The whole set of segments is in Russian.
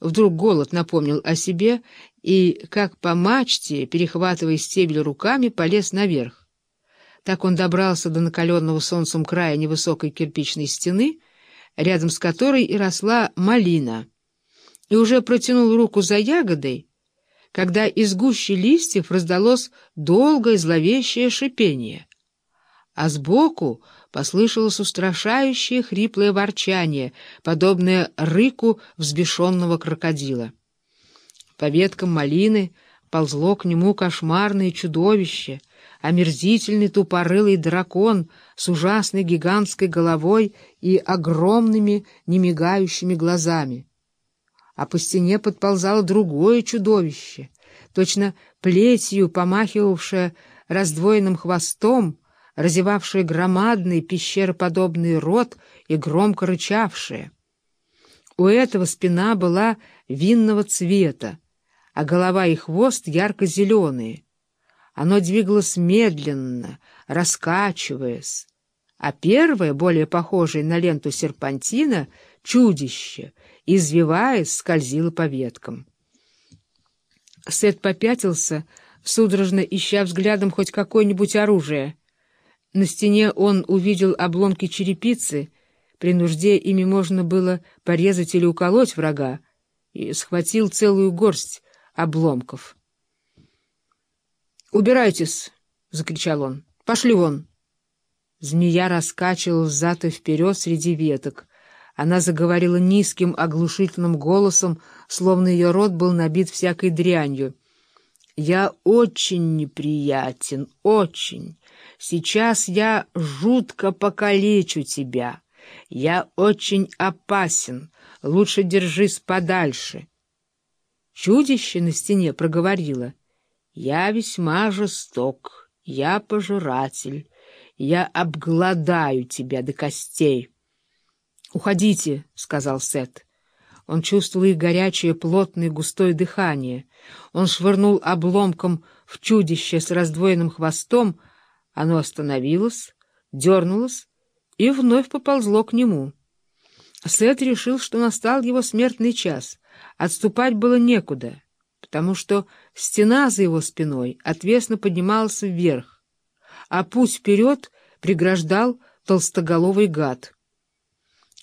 Вдруг голод напомнил о себе и, как по мачте, перехватывая стебель руками, полез наверх. Так он добрался до накаленного солнцем края невысокой кирпичной стены, рядом с которой и росла малина, и уже протянул руку за ягодой, когда из гущи листьев раздалось долгое зловещее шипение, а сбоку послышалось устрашающее хриплое ворчание, подобное рыку взбешенного крокодила. По веткам малины ползло к нему кошмарное чудовище, омерзительный тупорылый дракон с ужасной гигантской головой и огромными немигающими глазами. А по стене подползало другое чудовище, точно плетью помахивавшее раздвоенным хвостом, разевавшее громадный пещероподобный рот и громко рычавшее. У этого спина была винного цвета, а голова и хвост ярко-зеленые. Оно двигалось медленно, раскачиваясь, а первое, более похожее на ленту серпантина, чудище, извиваясь, скользило по веткам. Сет попятился, судорожно ища взглядом хоть какое-нибудь оружие — на стене он увидел обломки черепицы, при нужде ими можно было порезать или уколоть врага, и схватил целую горсть обломков. «Убирайтесь!» — закричал он. «Пошли вон!» Змея раскачивалась взад и вперед среди веток. Она заговорила низким, оглушительным голосом, словно ее рот был набит всякой дрянью. «Я очень неприятен, очень. Сейчас я жутко покалечу тебя. Я очень опасен. Лучше держись подальше». Чудище на стене проговорило. «Я весьма жесток, я пожиратель, я обгладаю тебя до костей». «Уходите», — сказал Сет. Он чувствовал их горячее, плотное, густое дыхание. Он швырнул обломком в чудище с раздвоенным хвостом, оно остановилось, дернулось и вновь поползло к нему. Сет решил, что настал его смертный час. Отступать было некуда, потому что стена за его спиной отвесно поднималась вверх, а путь вперед преграждал толстоголовый гад —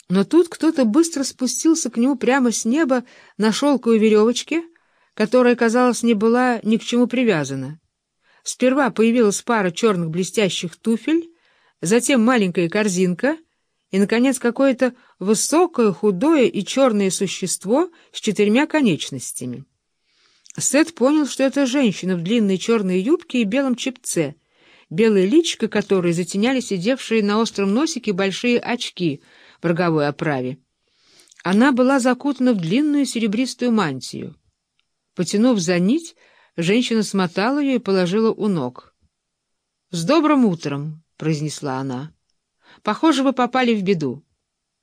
но тут кто-то быстро спустился к нему прямо с неба на шелковой веревочке, которая, казалось, не была ни к чему привязана. Сперва появилась пара черных блестящих туфель, затем маленькая корзинка и, наконец, какое-то высокое, худое и черное существо с четырьмя конечностями. Сет понял, что это женщина в длинной черной юбке и белом чепце, белое личико которой затеняли сидевшие на остром носике большие очки — в роговой оправе. Она была закутана в длинную серебристую мантию. Потянув за нить, женщина смотала ее и положила у ног. — С добрым утром! — произнесла она. — Похоже, вы попали в беду.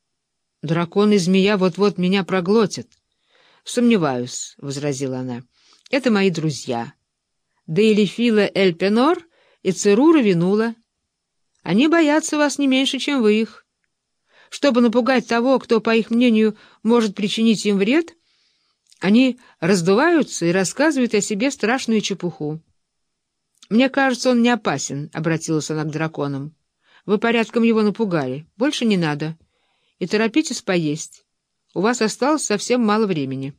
— Дракон и змея вот-вот меня проглотят. — Сомневаюсь, — возразила она. — Это мои друзья. Да и Лефила Эльпенор и Церура Винула. Они боятся вас не меньше, чем вы их. Чтобы напугать того, кто, по их мнению, может причинить им вред, они раздуваются и рассказывают о себе страшную чепуху. «Мне кажется, он не опасен», — обратилась она к драконам. «Вы порядком его напугали. Больше не надо. И торопитесь поесть. У вас осталось совсем мало времени».